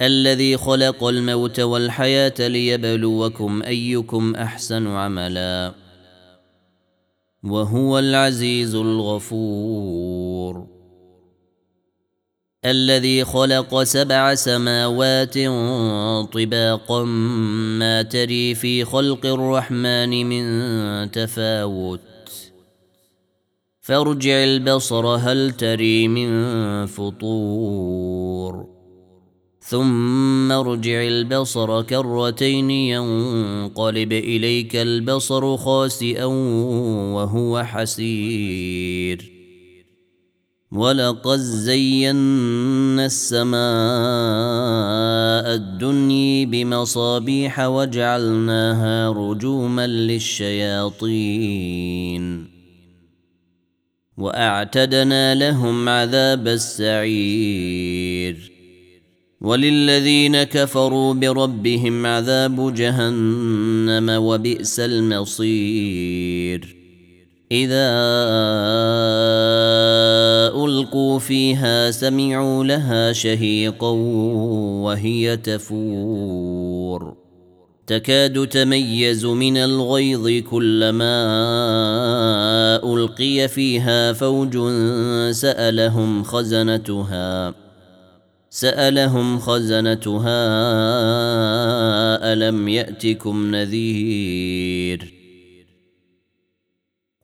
الذي خلق الموت والحياة ليبلوكم أيكم أحسن عملا. وهو العزيز الغفور. الذي خلق سبع سماوات طباقا ما تري في خلق الرحمن من تفاوت. فارجع البصر هل تري من فطور. ثم ارجع البصر كرتين ينقلب إليك البصر خاسئا وهو حسير. ولقد زينا السماء الدنيا بمصابيح وجعلناها رجوما للشياطين. وأعتدنا لهم عذاب السعير. وللذين كفروا بربهم عذاب جهنم وبئس المصير. إذا ألقوا فيها سمعوا لها شهيقا وهي تفور. تكاد تميز من الغيظ كلما ألقي فيها فوج سألهم خزنتها. سألهم خزنتها ألم يأتكم نذير؟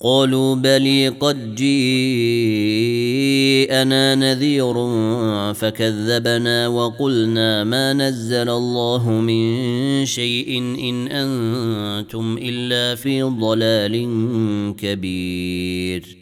قالوا بلي قد جيءنا نذير فكذبنا وقلنا ما نزل الله من شيء إن أنتم إلا في ضلال كبير.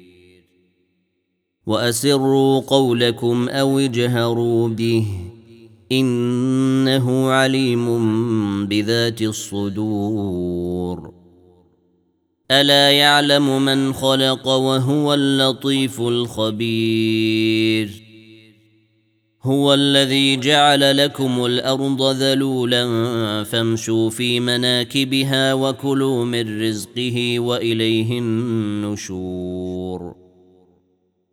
وأسروا قولكم أو اجهروا به إنه عليم بذات الصدور. ألا يعلم من خلق وهو اللطيف الخبير. هو الذي جعل لكم الأرض ذلولا فامشوا في مناكبها وكلوا من رزقه وإليه النشور.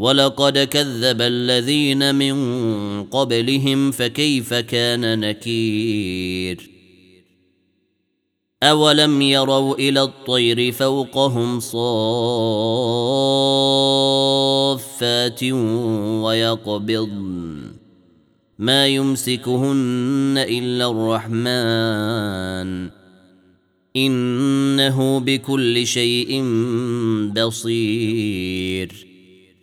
ولقد كذب الذين من قبلهم فكيف كان نكير اولم يروا إلى الطير فوقهم صافات ويقبضن ما يمسكهن الا الرحمن انه بكل شيء بصير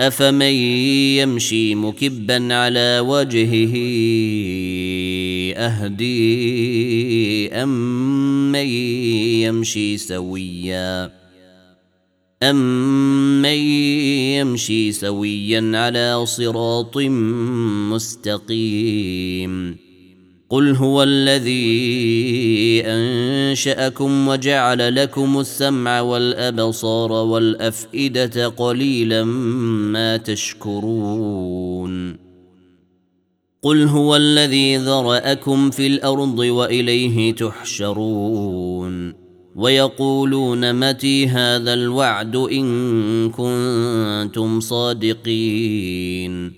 افمن يمشي مكبا على وجهه اهدي امن يمشي سويا امن يمشي سويا على صراط مستقيم قل هو الذي انشاكم وجعل لكم السمع والابصار والافئده قليلا ما تشكرون قل هو الذي ذراكم في الأرض واليه تحشرون ويقولون متي هذا الوعد ان كنتم صادقين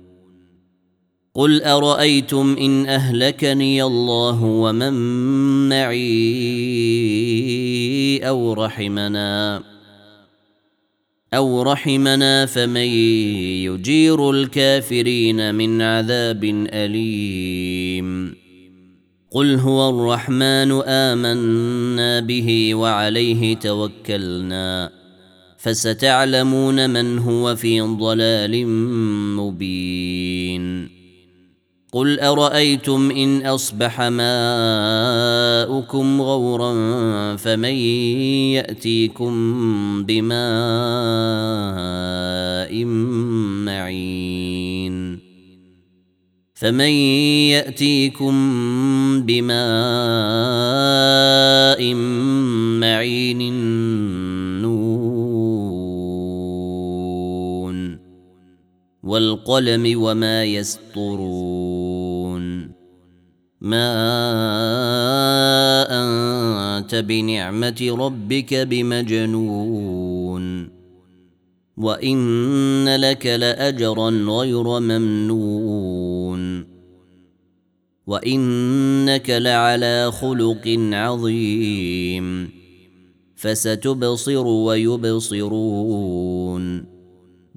قل أرأيتم إن أهلكني الله ومن معي أو رحمنا؟ أو رحمنا فمن يجير الكافرين من عذاب أليم. قل هو الرحمن آمنا به وعليه توكلنا. فستعلمون من هو في ضلال مبين. قل أرأيتم إن أصبح ماؤكم غورا فمن يأتيكم بماء معين فمن يأتيكم بماء معين نون والقلم وما يسطرون. ما أنت بنعمة ربك بمجنون. وإن لك لأجرا غير ممنون. وإنك لعلى خلق عظيم. فستبصر ويبصرون.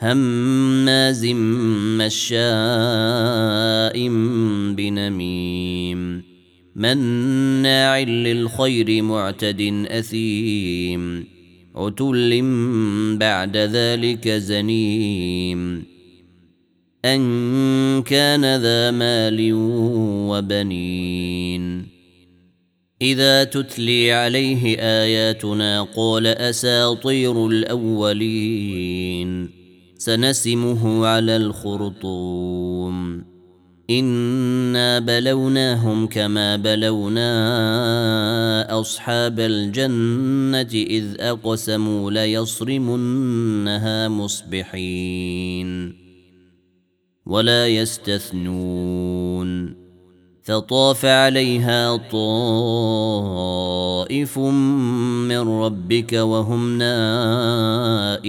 هماز مشاء بنميم مناع للخير معتد أثيم عتل بعد ذلك زنيم أن كان ذا مال وبنين إذا تتلي عليه آياتنا قال أساطير الأولين سنسمه على الخرطوم. إنا بلوناهم كما بلونا أصحاب الجنة إذ أقسموا ليصرمنها مصبحين ولا يستثنون. فطاف عليها طائف من ربك وهم نائمون.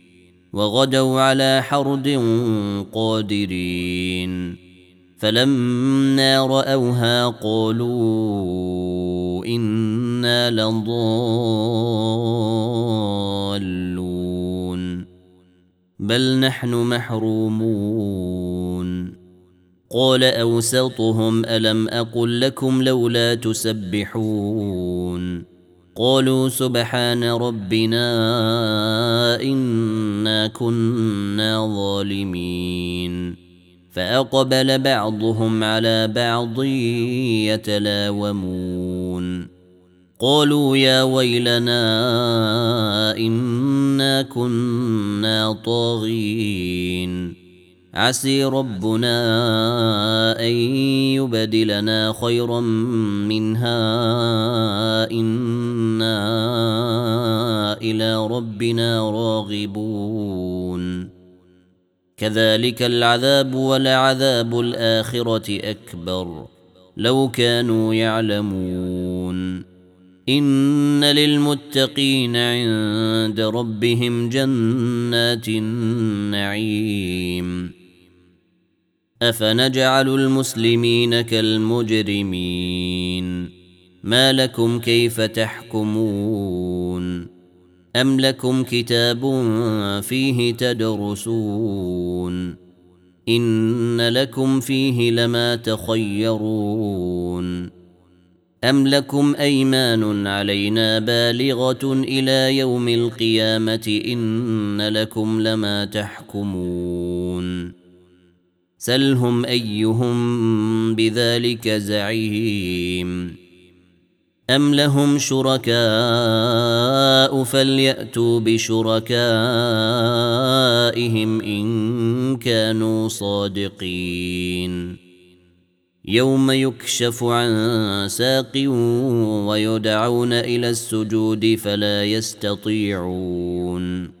وغدوا على حرد قادرين. فلما رأوها قالوا إنا لضالون. بل نحن محرومون. قال أوسطهم ألم أقل لكم لولا تسبحون. قالوا سبحان ربنا إنا كنا ظالمين. فأقبل بعضهم على بعض يتلاومون. قالوا يا ويلنا إنا كنا طاغين. عسي ربنا أن يبدلنا خيرا منها. إنا إلى ربنا راغبون. كذلك العذاب ولعذاب الآخرة أكبر. لو كانوا يعلمون. إن للمتقين عند ربهم جنات النعيم. أفنجعل المسلمين كالمجرمين؟ ما لكم كيف تحكمون؟ أم لكم كتاب فيه تدرسون؟ إن لكم فيه لما تخيرون؟ أم لكم أيمان علينا بالغة إلى يوم القيامة؟ إن لكم لما تحكمون؟ سلهم أيهم بذلك زعيم. أم لهم شركاء فليأتوا بشركائهم إن كانوا صادقين. يوم يكشف عن ساق ويدعون إلى السجود فلا يستطيعون.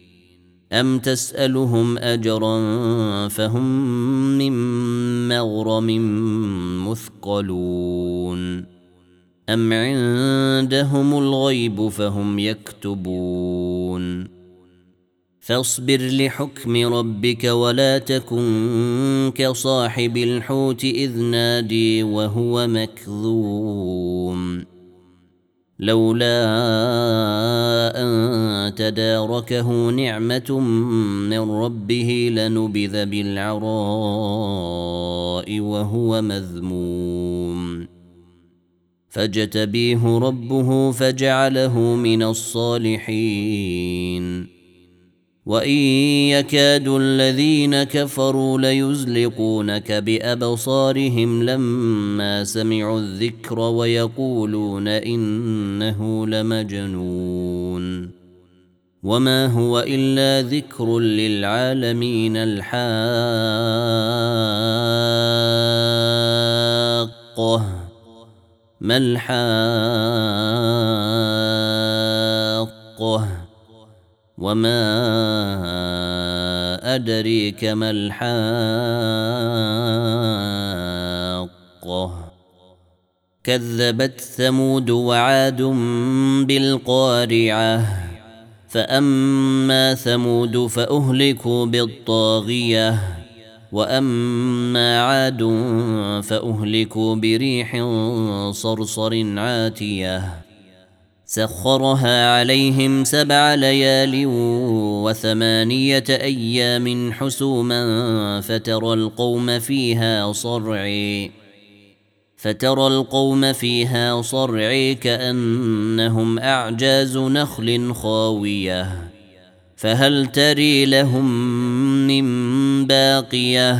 أم تسألهم أجرا فهم من مغرم مثقلون أم عندهم الغيب فهم يكتبون فاصبر لحكم ربك ولا تكن كصاحب الحوت إذ نادي وهو مكذوم لولا أن تداركه نعمة من ربه لنبذ بالعراء وهو مذموم. فاجتبيه ربه فجعله من الصالحين. وان يكاد الذين كفروا ليزلقونك بابصارهم لما سمعوا الذكر ويقولون انه لمجنون وما هو الا ذكر للعالمين الحاقه ما الحاقه وما أدريك ما الحاقة كذبت ثمود وعاد بالقارعة فأما ثمود فأهلكوا بالطاغية وأما عاد فأهلكوا بريح صرصر عاتيه سخرها عليهم سبع ليال وثمانية أيام حسوما فترى القوم فيها صرعي فترى القوم فيها صرعي كأنهم أعجاز نخل خاوية. فهل تري لهم من باقية؟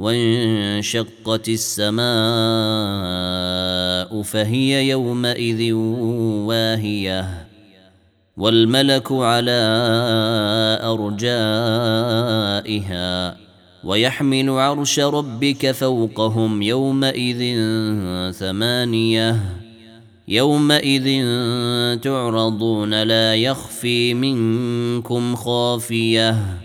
وانشقت السماء فهي يومئذ واهية والملك على أرجائها ويحمل عرش ربك فوقهم يومئذ ثمانية يومئذ تعرضون لا يخفي منكم خافية.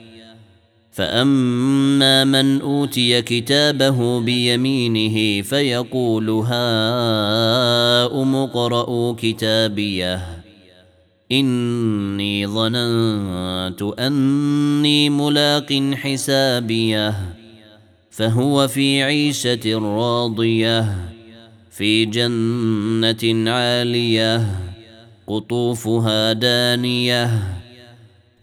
فاما من اوتي كتابه بيمينه فيقول هاؤم اقرءوا كتابيه اني ظننت اني ملاق حسابيه فهو في عيشه راضيه في جنه عاليه قطوفها دانيه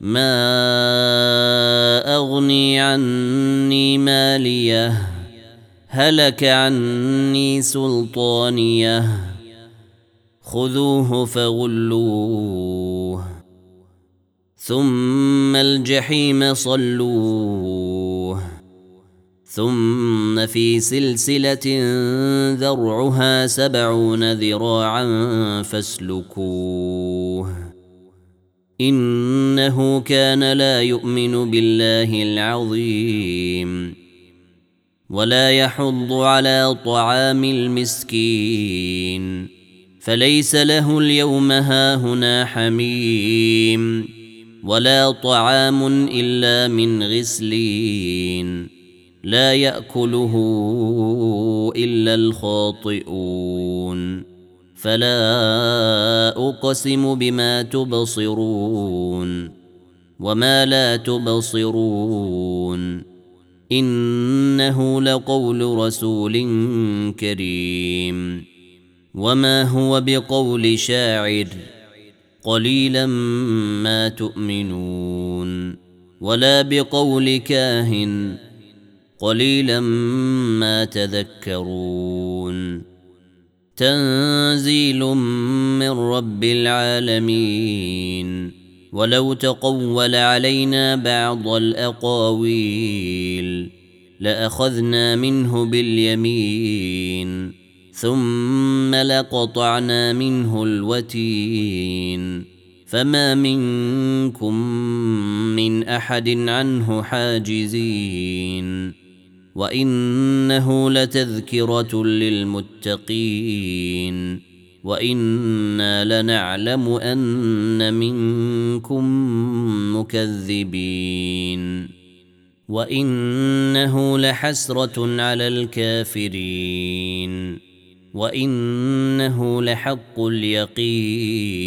ما اغني عني ماليه هلك عني سلطانيه خذوه فغلوه ثم الجحيم صلوه ثم في سلسله ذرعها سبعون ذراعا فاسلكوه إنه كان لا يؤمن بالله العظيم ولا يحض على طعام المسكين فليس له اليوم هاهنا حميم ولا طعام إلا من غسلين لا يأكله إلا الخاطئون. فلا أقسم بما تبصرون وما لا تبصرون إنه لقول رسول كريم وما هو بقول شاعر قليلا ما تؤمنون ولا بقول كاهن قليلا ما تذكرون تنزيل من رب العالمين. ولو تقول علينا بعض الأقاويل لأخذنا منه باليمين ثم لقطعنا منه الوتين. فما منكم من أحد عنه حاجزين. وانه لتذكره للمتقين وأنا لنعلم ان منكم مكذبين وانه لحسره على الكافرين وانه لحق اليقين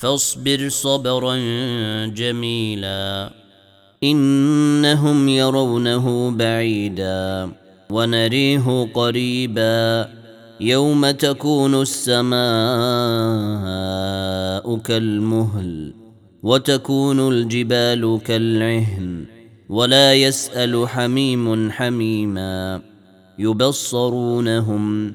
فاصبر صبرا جميلا. إنهم يرونه بعيدا ونريه قريبا. يوم تكون السماء كالمهل وتكون الجبال كالعهن ولا يسأل حميم حميما يبصرونهم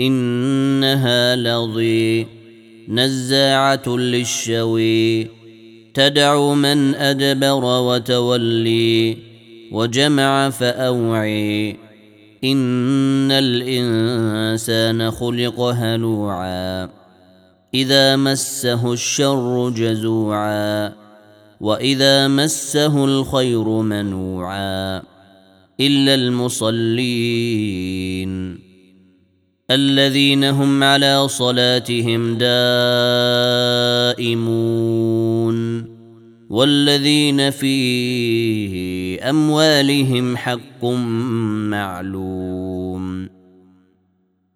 إنها لظي نزاعة للشوي تدعو من أدبر وتولي وجمع فأوعي إن الإنسان خلق هلوعا إذا مسه الشر جزوعا وإذا مسه الخير منوعا إلا المصلين الذين هم على صلاتهم دائمون والذين في أموالهم حق معلوم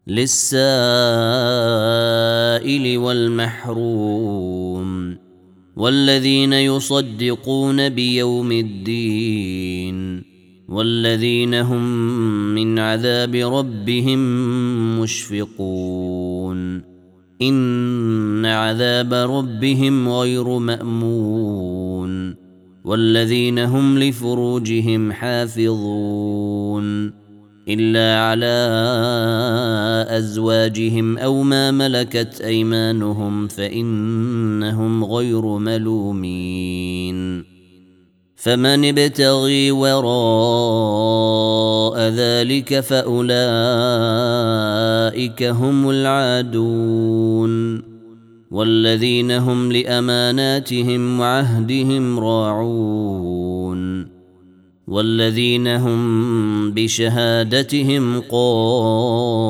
للسائل والمحروم والذين يصدقون بيوم الدين والذين هم من عذاب ربهم مشفقون. إن عذاب ربهم غير مأمون. والذين هم لفروجهم حافظون. إلا على أزواجهم أو ما ملكت أيمانهم فإنهم غير ملومين. فمن ابتغي وراء ذلك فأولئك هم العادون والذين هم لأماناتهم وعهدهم راعون والذين هم بشهادتهم قائمون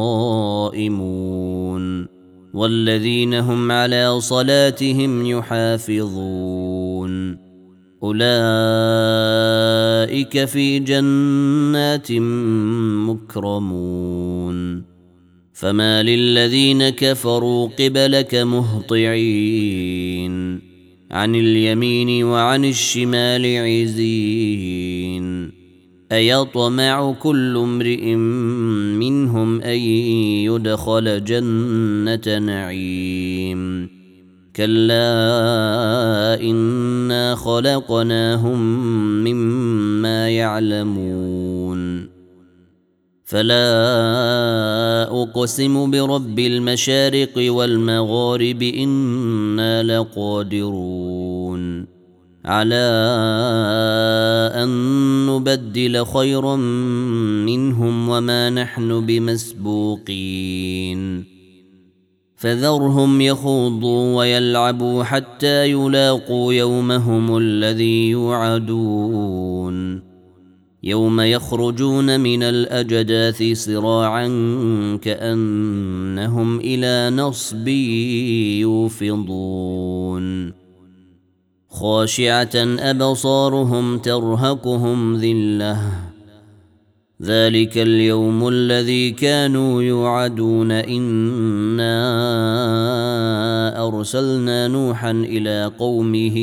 والذين هم على صلاتهم يحافظون أولئك في جنات مكرمون. فما للذين كفروا قبلك مهطعين. عن اليمين وعن الشمال عزين. أيطمع كل امرئ منهم أن يدخل جنة نعيم. كلا إنا خلقناهم مما يعلمون. فلا أقسم برب المشارق والمغارب إنا لقادرون. على أن نبدل خيرا منهم وما نحن بمسبوقين. فذرهم يخوضوا ويلعبوا حتى يلاقوا يومهم الذي يوعدون. يوم يخرجون من الأجداث صراعا كأنهم إلى نصب يوفضون. خاشعة أبصارهم ترهقهم ذلة. ذلك اليوم الذي كانوا يوعدون. إنا أرسلنا نوحا إلى قومه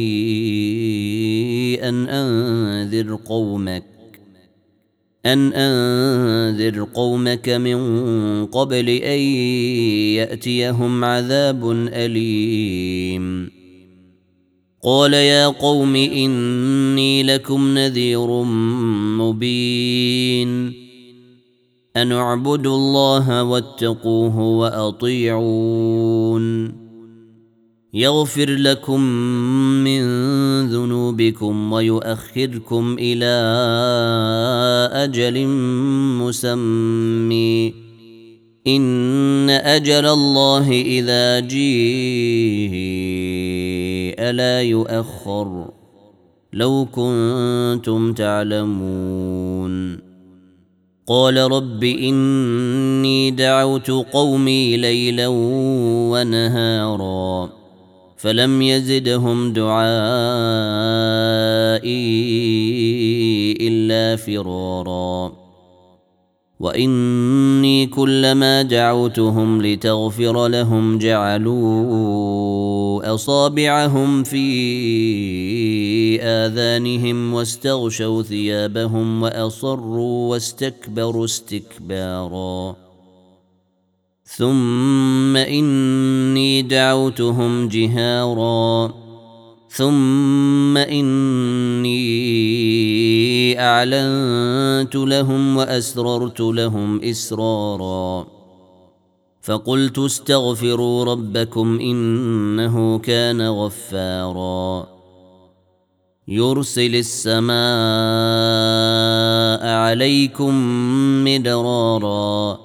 أن أنذر قومك أن أنذر قومك من قبل أن يأتيهم عذاب أليم. قال يا قوم إني لكم نذير مبين. أن اعبدوا الله واتقوه وأطيعون. يغفر لكم من ذنوبكم ويؤخركم إلى أجل مسمي إن أجل الله إذا جيء لا يؤخر. لو كنتم تعلمون. قال رب إني دعوت قومي ليلا ونهارا فلم يزدهم دعائي إلا فرارا. واني كلما دعوتهم لتغفر لهم جعلوا اصابعهم في اذانهم واستغشوا ثيابهم واصروا واستكبروا استكبارا. ثم اني دعوتهم جهارا. ثم اني اعلنت لهم واسررت لهم اسرارا فقلت استغفروا ربكم انه كان غفارا يرسل السماء عليكم مدرارا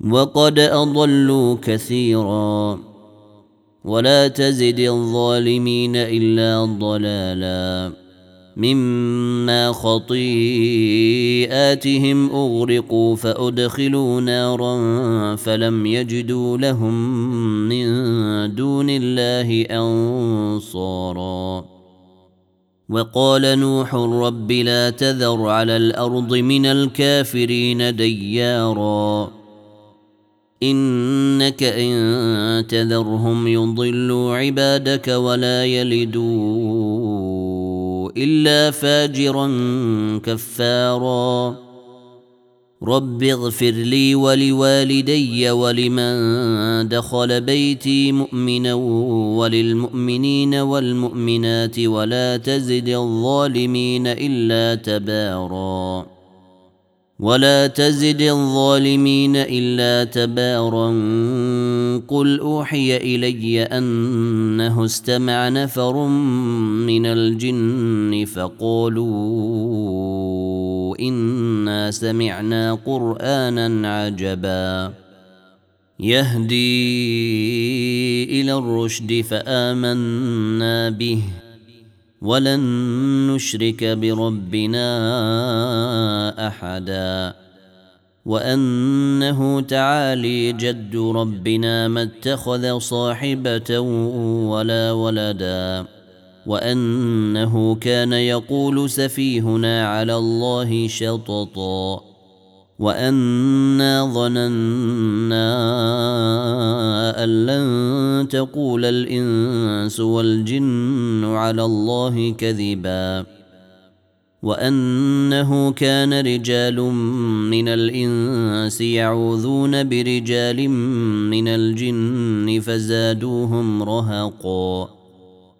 وقد أضلوا كثيرا ولا تزد الظالمين إلا ضلالا مما خطيئاتهم أغرقوا فأدخلوا نارا فلم يجدوا لهم من دون الله أنصارا وقال نوح رب لا تذر على الأرض من الكافرين ديارا إنك إن تذرهم يضلوا عبادك ولا يلدوا إلا فاجرا كفارا. رب اغفر لي ولوالدي ولمن دخل بيتي مؤمنا وللمؤمنين والمؤمنات ولا تزد الظالمين إلا تباراً. ولا تزد الظالمين إلا تبارا. قل أوحي إلي أنه استمع نفر من الجن فقالوا إنا سمعنا قرانا عجبا. يهدي إلى الرشد فآمنا به. ولن نشرك بربنا أحدا. وأنه تعالي جد ربنا ما اتخذ صاحبة ولا ولدا. وأنه كان يقول سفيهنا على الله شططا. وانا ظننا ان لن تقول الانس والجن على الله كذبا وانه كان رجال من الانس يعوذون برجال من الجن فزادوهم رهقا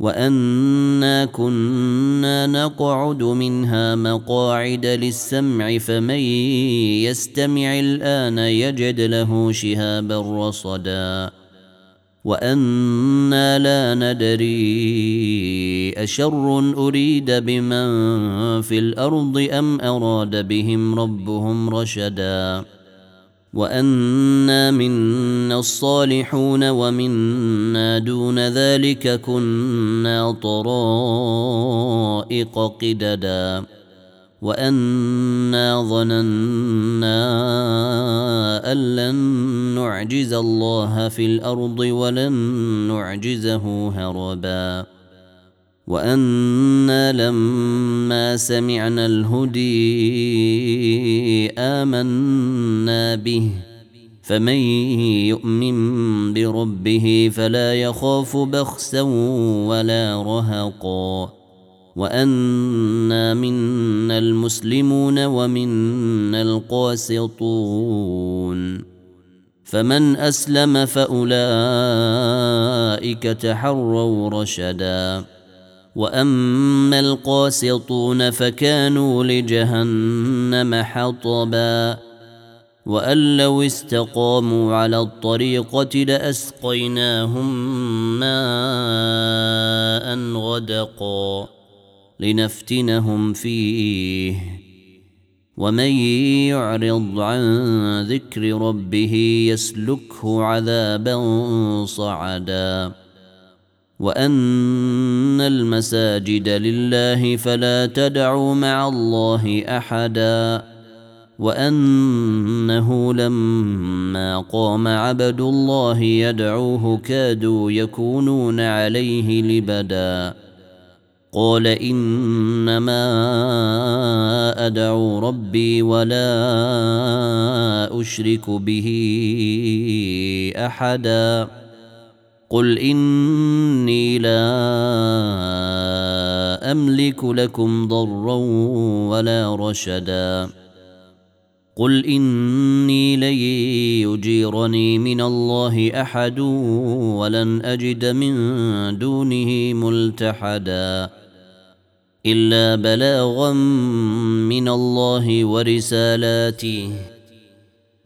وانا كنا نقعد منها مقاعد للسمع فمن يستمع الان يجد له شهابا رصدا وأنا لا ندري اشر اريد بمن في الأرض ام اراد بهم ربهم رشدا وانا منا الصالحون ومنا دون ذلك كنا طرائق قددا وانا ظننا ان لن نعجز الله في الأرض ولن نعجزه هربا وأنا لما سمعنا الهدي امنا به فمن يؤمن بربه فلا يخاف بخسا ولا رهقا وانا منا المسلمون ومنا القاسطون فمن اسلم فاولئك تحروا رشدا وأما القاسطون فكانوا لجهنم حطبا. وأن لو استقاموا على الطريقة لأسقيناهم ماء غدقا. لنفتنهم فيه. ومن يعرض عن ذكر ربه يسلكه عذابا صعدا. وان المساجد لله فلا تدعوا مع الله احدا وانه لما قام عبد الله يدعوه كادوا يكونون عليه لبدا قال انما ادعو ربي ولا اشرك به احدا قل اني لا املك لكم ضرا ولا رشدا. قل اني لن يجيرني من الله احد ولن اجد من دونه ملتحدا. الا بلاغا من الله ورسالاته.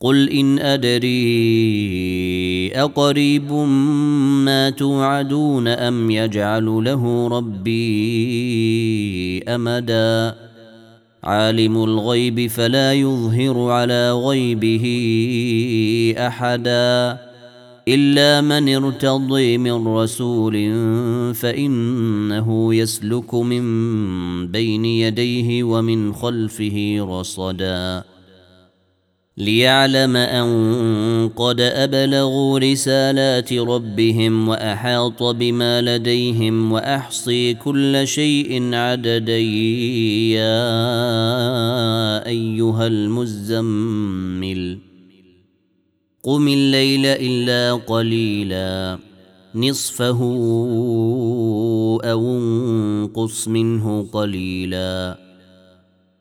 قل إن أدري أقريب ما توعدون أم يجعل له ربي أمدا. عالم الغيب فلا يظهر على غيبه أحدا. إلا من ارتضي من رسول فإنه يسلك من بين يديه ومن خلفه رصدا. ليعلم أن قد أبلغوا رسالات ربهم وأحاط بما لديهم وأحصي كل شيء عددا. يا أيها المزمل قم الليل إلا قليلا. نصفه أو انقص منه قليلا.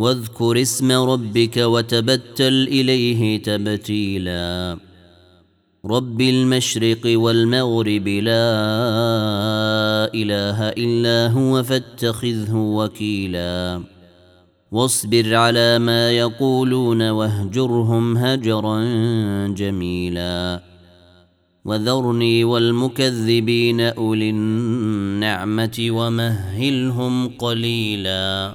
واذكر اسم ربك وتبتل إليه تبتيلا. رب المشرق والمغرب لا إله إلا هو فاتخذه وكيلا. واصبر على ما يقولون واهجرهم هجرا جميلا. وذرني والمكذبين أولي النعمة ومهلهم قليلا.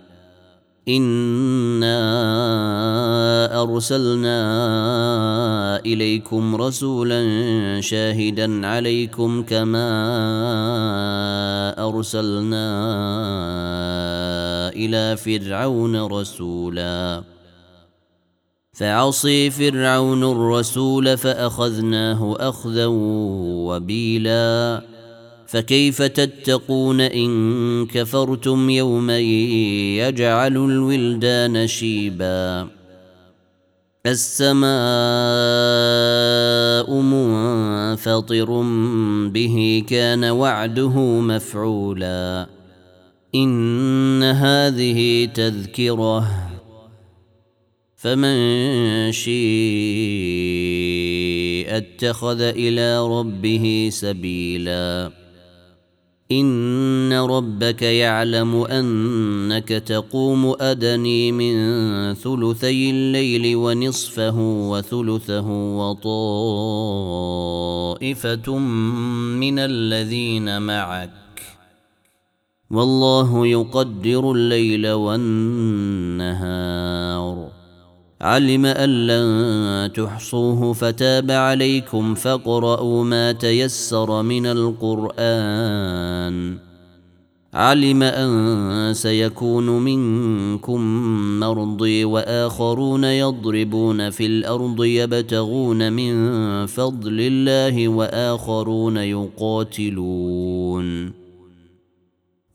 انا ارسلنا اليكم رسولا شاهدا عليكم كما ارسلنا إلى فرعون رسولا. فعصي فرعون الرسول فاخذناه اخذا وبيلا. فكيف تتقون إن كفرتم يوما يجعل الولدان شيبا السماء منفطر به كان وعده مفعولا إن هذه تذكرة فمن شيء اتخذ إلى ربه سبيلا إن ربك يعلم أنك تقوم أدني من ثلثي الليل ونصفه وثلثه وطائفة من الذين معك. والله يقدر الليل والنهار. علم أن لن تحصوه فتاب عليكم فاقرؤوا ما تيسر من القرآن. علم أن سيكون منكم مرضي وآخرون يضربون في الأرض يبتغون من فضل الله وآخرون يقاتلون.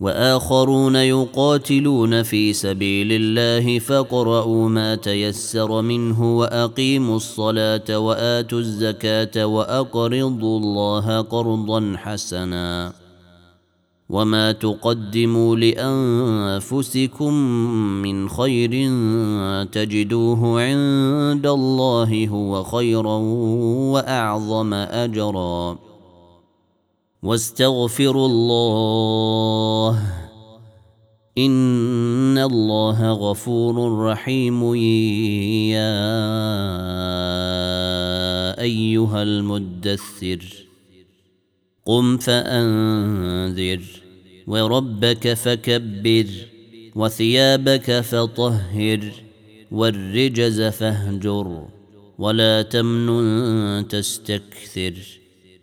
وآخرون يقاتلون في سبيل الله فاقرؤوا ما تيسر منه وأقيموا الصلاة وآتوا الزكاة وأقرضوا الله قرضا حسنا وما تقدموا لأنفسكم من خير تجدوه عند الله هو خيرا وأعظم أجرا واستغفروا الله. إن الله غفور رحيم. يا أيها المدثر قم فأنذر وربك فكبر وثيابك فطهر والرجز فاهجر ولا تمنن تستكثر.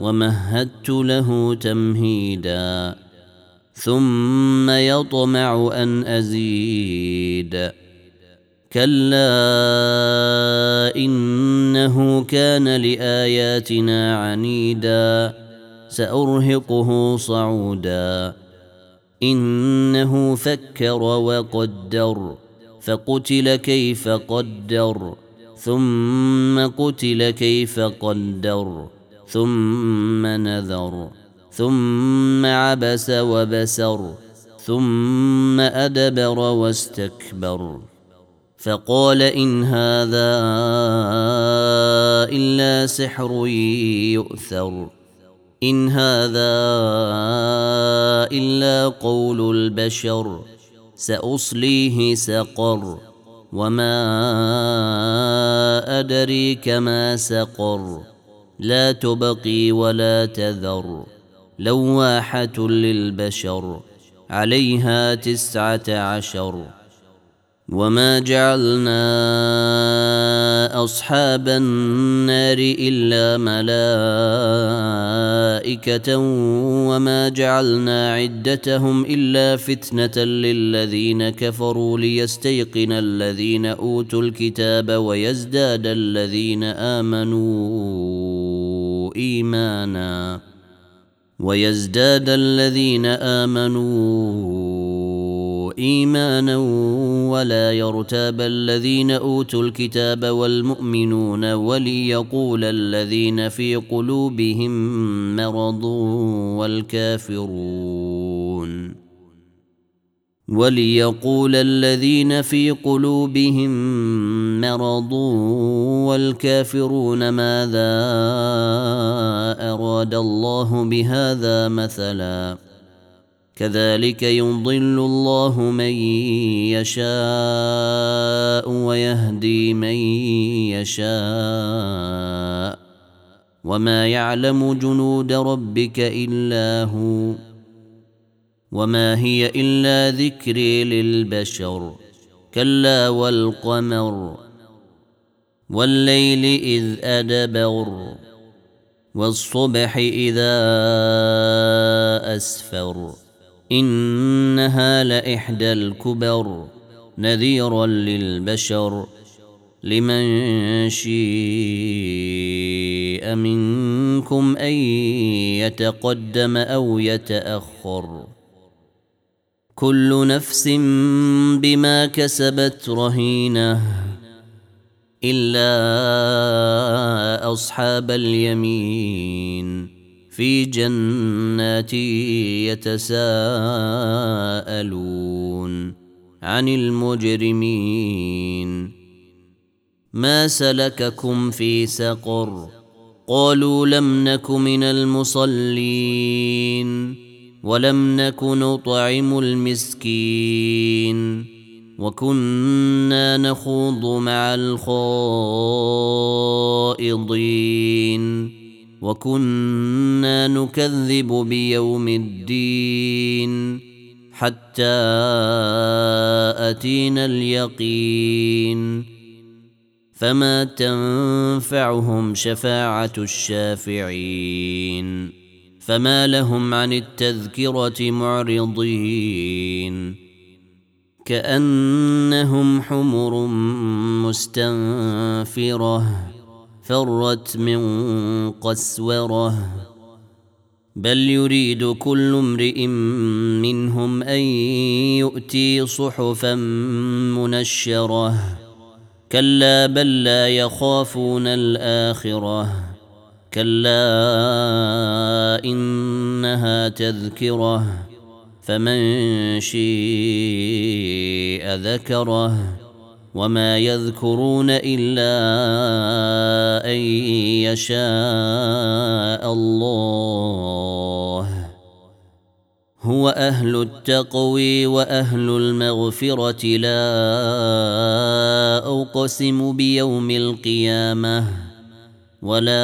ومهدت له تمهيدا ثم يطمع أن أزيد. كلا إنه كان لآياتنا عنيدا سأرهقه صعودا. إنه فكر وقدر فقتل كيف قدر ثم قتل كيف قدر. ثم نذر ثم عبس وبسر ثم أدبر واستكبر. فقال إن هذا إلا سحر يؤثر إن هذا إلا قول البشر سأصليه سقر. وما أدريك ما سقر. لا تبقي ولا تذر لواحة للبشر عليها تسعة عشر. وما جعلنا أصحاب النار إلا ملائكة وما جعلنا عدتهم إلا فتنة للذين كفروا ليستيقن الذين أوتوا الكتاب ويزداد الذين آمنوا. إيمانا ويزداد الذين آمنوا إيمانا ولا يرتاب الذين أوتوا الكتاب والمؤمنون وليقول الذين في قلوبهم مرض والكافرون وليقول الذين في قلوبهم مرض والكافرون ماذا أراد الله بهذا مثلا كذلك يضل الله من يشاء ويهدي من يشاء وما يعلم جنود ربك إلا هو وما هي إلا ذكر للبشر كلا والقمر والليل إذ أدبر والصبح إذا أسفر إنها لإحدى الكبر نذيرا للبشر لمن شيء منكم أن يتقدم أو يتأخر كل نفس بما كسبت رهينة إلا أصحاب اليمين في جنات يتساءلون عن المجرمين. ما سلككم في سقر؟ قالوا لم نك من المصلين. ولم نك نطعم المسكين وكنا نخوض مع الخائضين وكنا نكذب بيوم الدين حتى أتينا اليقين فما تنفعهم شفاعة الشافعين فما لهم عن التذكرة معرضين. كأنهم حمر مستنفرة فرت من قسورة. بل يريد كل امرئ منهم أن يؤتي صحفا منشرة. كلا بل لا يخافون الآخرة. كلا إنها تذكرة فمن شيء ذكره وما يذكرون إلا أن يشاء الله. هو أهل التقوي وأهل المغفرة لا أقسم بيوم القيامة. ولا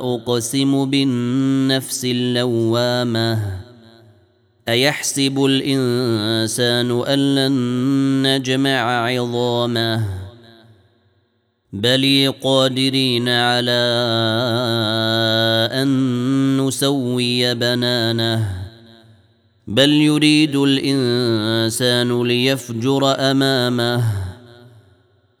أقسم بالنفس اللوامة. أيحسب الإنسان أن لن نجمع عظامه؟ بل قادرين على أن نسوي بنانه. بل يريد الإنسان ليفجر أمامه.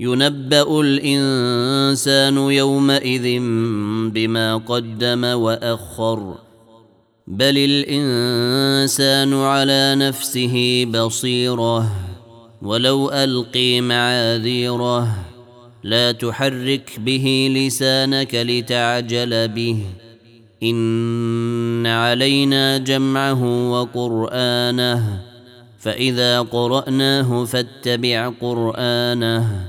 ينبا الانسان يومئذ بما قدم واخر بل الانسان على نفسه بصيره ولو القي معاذيره لا تحرك به لسانك لتعجل به ان علينا جمعه وقرانه فاذا قراناه فاتبع قرانه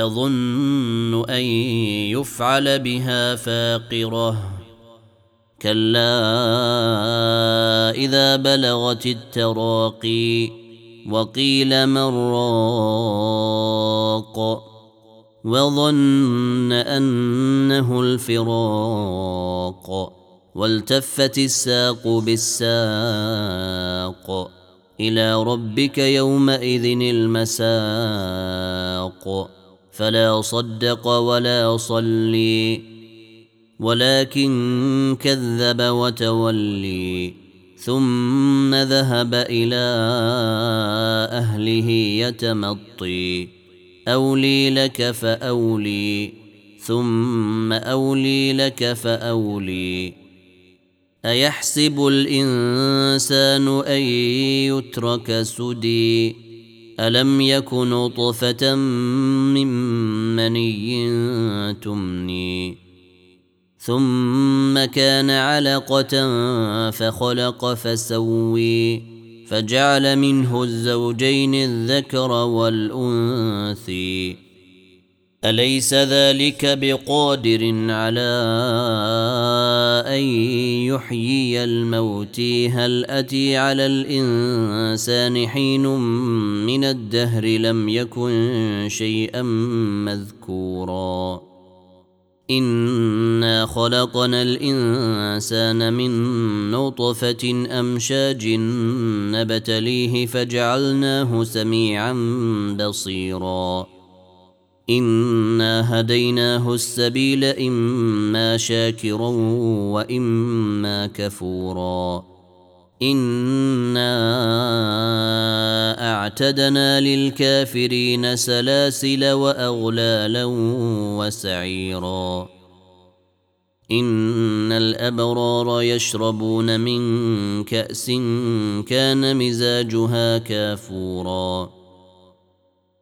تظن أن يفعل بها فاقرة. كلا إذا بلغت التراقي وقيل من راق وظن أنه الفراق والتفت الساق بالساق إلى ربك يومئذ المساق. فلا صدق ولا صلي ولكن كذب وتولي ثم ذهب إلى أهله يتمطي أولي لك فأولي ثم أولي لك فأولي. أيحسب الإنسان أن يترك سدي؟ الم يك نطفه من مني تمني ثم كان علقة فخلق فسوي فجعل منه الزوجين الذكر والانثي أليس ذلك بقادر على أن يحيي الموت؟ هل أتي على الإنسان حين من الدهر لم يكن شيئا مذكورا؟ إنا خلقنا الإنسان من نطفة أمشاج نبتليه فجعلناه سميعا بصيرا. انا هديناه السبيل اما شاكرا واما كفورا. انا اعتدنا للكافرين سلاسل واغلالا وسعيرا. ان الابرار يشربون من كاس كان مزاجها كافورا.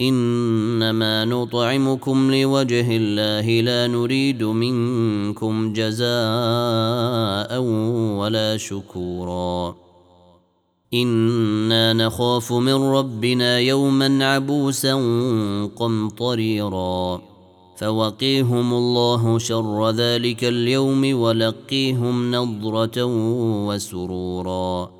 إنما نطعمكم لوجه الله لا نريد منكم جزاء ولا شكورا. إنا نخاف من ربنا يوما عبوسا قمطريرا. فوقيهم الله شر ذلك اليوم ولقيهم نضرة وسرورا.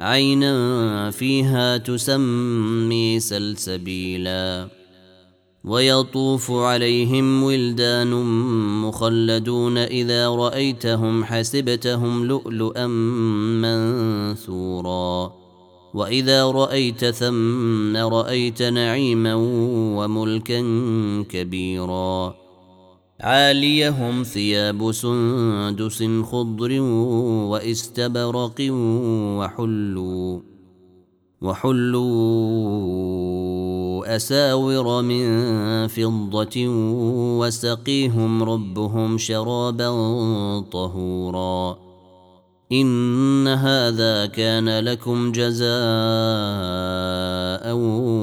عينا فيها تسمي سلسبيلا. ويطوف عليهم ولدان مخلدون إذا رأيتهم حسبتهم لؤلؤا منثورا. وإذا رأيت ثم رأيت نعيما وملكا كبيرا. عاليهم ثياب سندس خضر واستبرق وحلوا وحلوا أساور من فضة وسقيهم ربهم شرابا طهورا. إن هذا كان لكم جزاء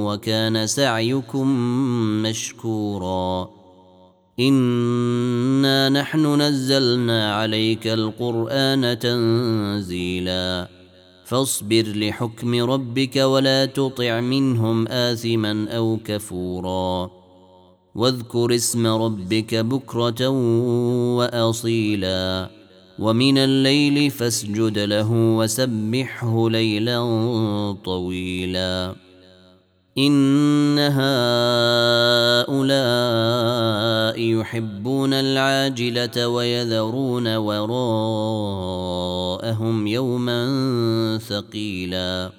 وكان سعيكم مشكورا. انا نحن نزلنا عليك القران تنزيلا فاصبر لحكم ربك ولا تطع منهم اثما أو كفورا واذكر اسم ربك بكره واصيلا ومن الليل فاسجد له وسبحه ليلا طويلا إن هؤلاء يحبون العاجلة ويذرون وراءهم يوما ثقيلا.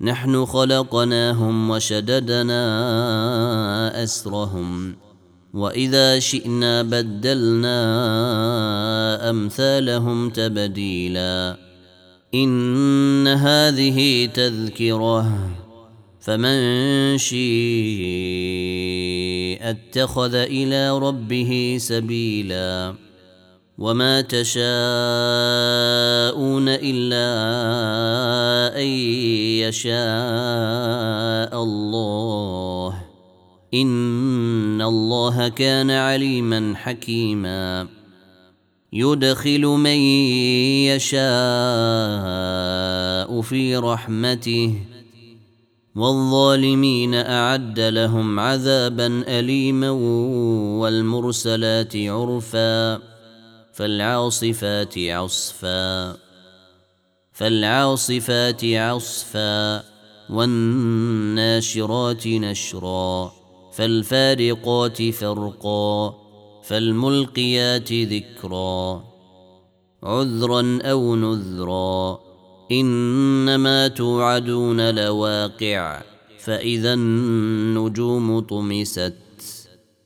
نحن خلقناهم وشددنا أسرهم وإذا شئنا بدلنا أمثالهم تبديلا. إن هذه تذكرة. فمن شيء اتخذ إلى ربه سبيلا وما تشاءون إلا أن يشاء الله. إن الله كان عليما حكيما. يدخل من يشاء في رحمته. والظالمين أعد لهم عذابا أليما والمرسلات عرفا فالعاصفات عصفا فالعاصفات عصفا والناشرات نشرا فالفارقات فرقا فالملقيات ذكرا عذرا أو نذرا إنما توعدون لواقع فإذا النجوم طمست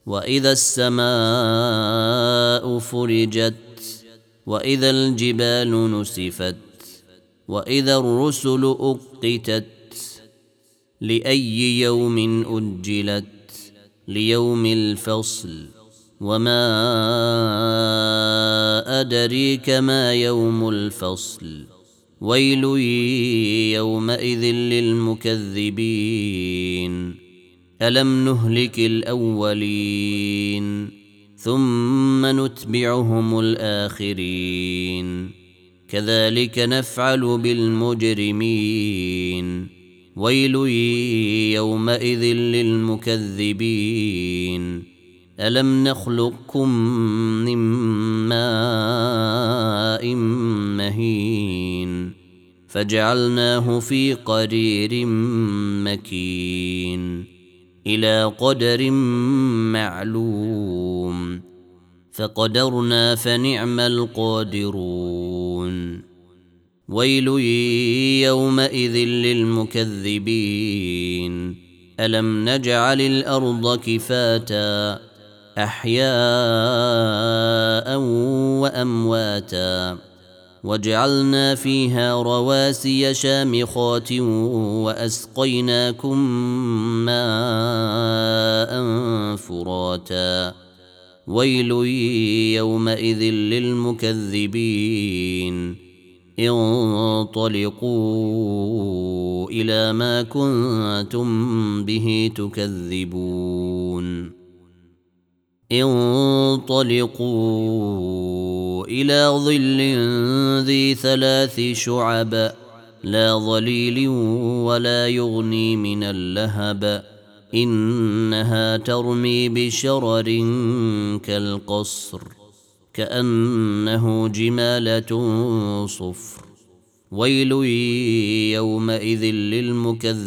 وإذا السماء فرجت وإذا الجبال نسفت وإذا الرسل أقتت لأي يوم أجلت ليوم الفصل وما أدريك ما يوم الفصل. ويل يومئذ للمكذبين. ألم نهلك الأولين ثم نتبعهم الآخرين. كذلك نفعل بالمجرمين. ويل يومئذ للمكذبين. ألم نخلقكم من ماء مهين فجعلناه في قرير مكين إلى قدر معلوم فقدرنا فنعم القادرون ويل يومئذ للمكذبين ألم نجعل الأرض كفاتا أحياء وأمواتا وجعلنا فيها رواسي شامخات وأسقيناكم ماء فراتا. ويل يومئذ للمكذبين. انطلقوا إلى ما كنتم به تكذبون. انطلقوا إلى ظل ذي ثلاث شعب لا ظليل ولا يغني من اللهب. إنها ترمي بشرر كالقصر كأنه جمالة صفر. ويل يومئذ للمكذبين.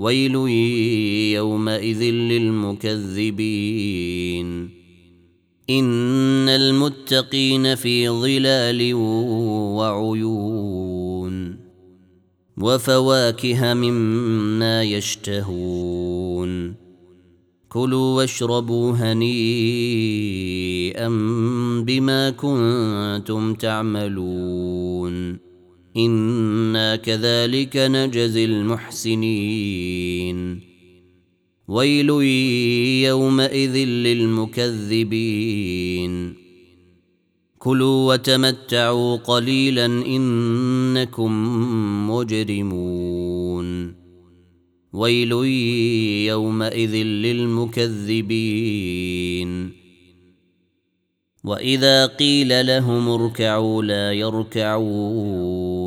ويل يومئذ للمكذبين. إن المتقين في ظلال وعيون. وفواكه مما يشتهون. كلوا واشربوا هنيئا بما كنتم تعملون. أنا كذلك نجزي المحسنين. ويل يومئذ للمكذبين. كلوا وتمتعوا قليلا انكم مجرمون. ويل يومئذ للمكذبين. واذا قيل لهم اركعوا لا يركعون.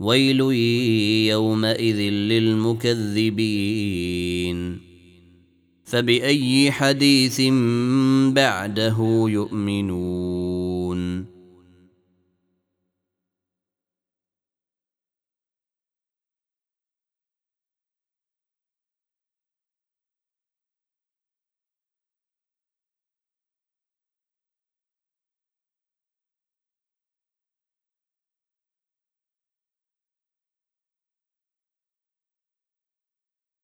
ويل يومئذ للمكذبين. فبأي حديث بعده يؤمنون.